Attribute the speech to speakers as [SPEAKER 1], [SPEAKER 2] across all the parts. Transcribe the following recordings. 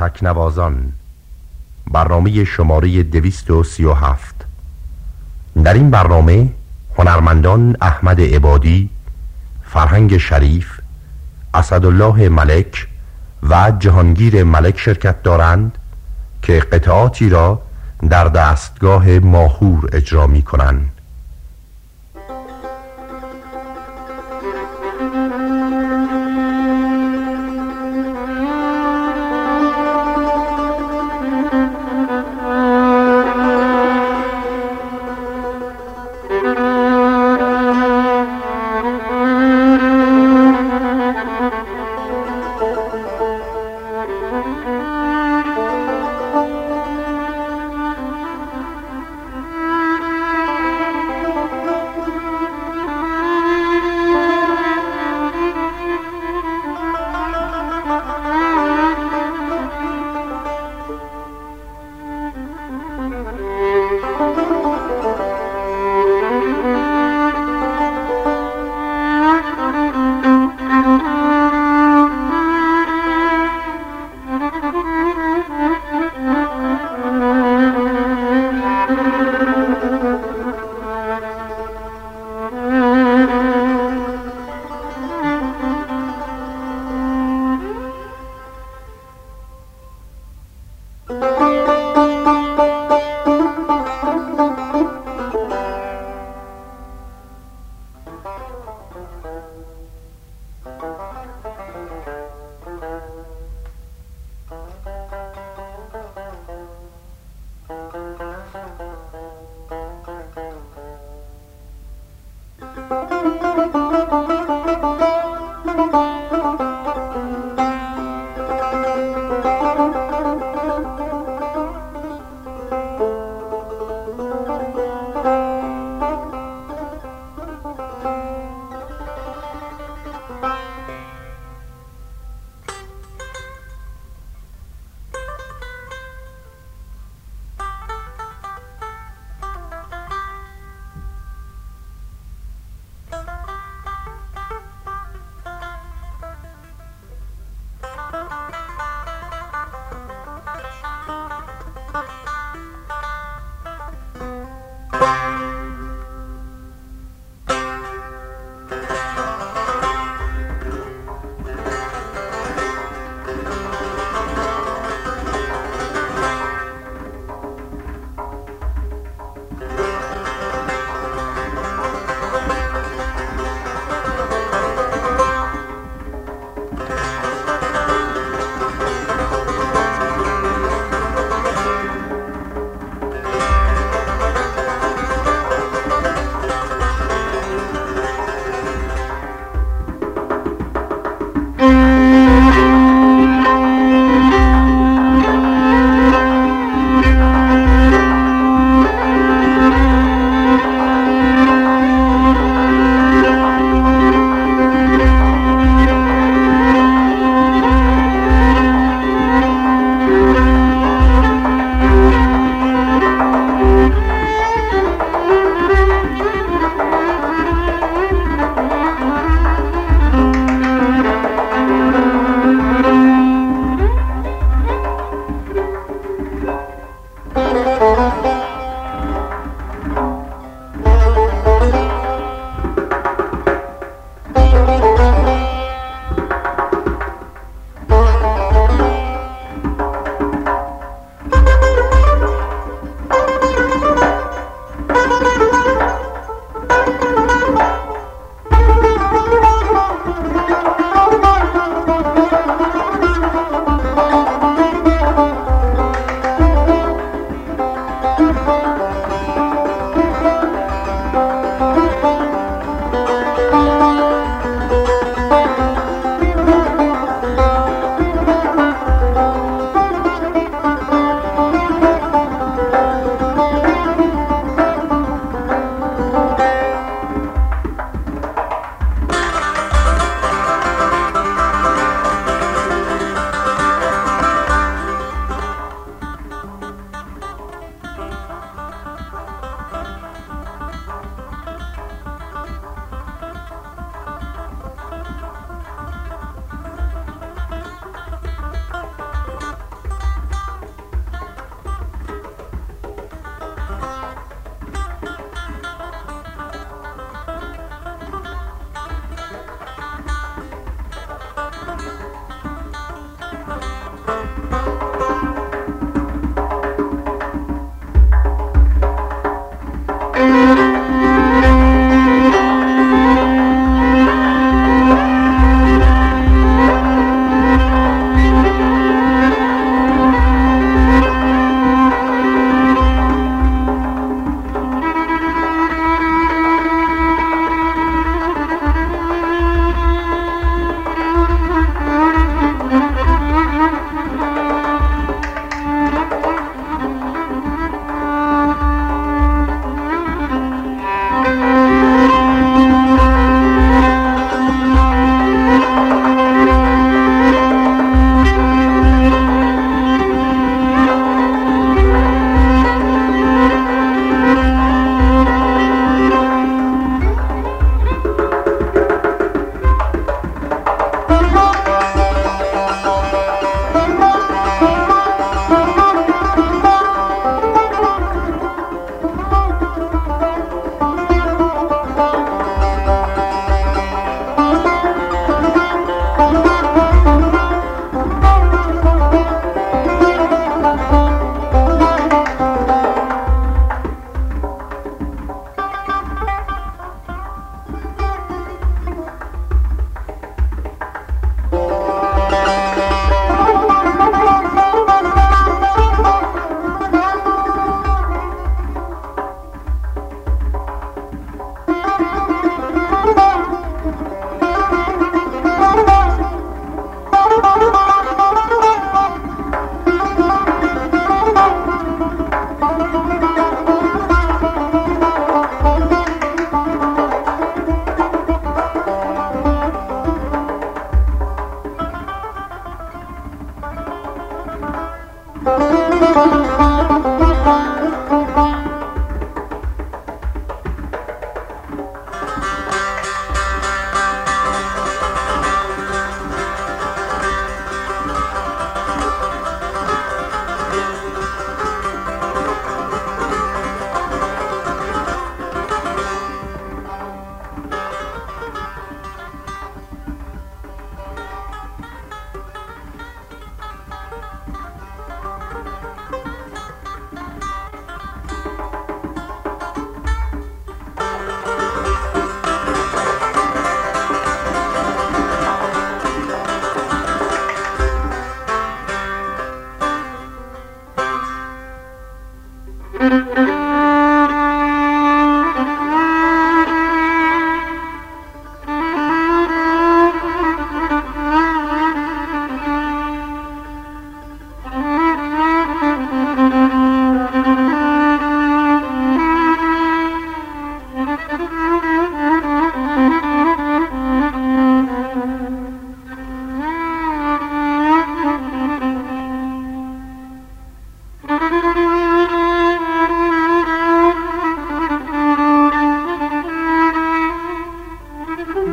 [SPEAKER 1] تکنوازان. برنامه شماره دویست و سی و هفت. در این برنامه هنرمندان احمد عبادی فرهنگ شریف اسدالله ملک و جهانگیر ملک شرکت دارند که قطعاتی را در دستگاه ماهور اجرا می کنند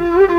[SPEAKER 1] Mm-hmm.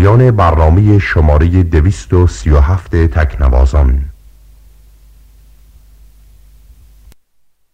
[SPEAKER 1] پایان برنامه شماره 237 تکنوازان.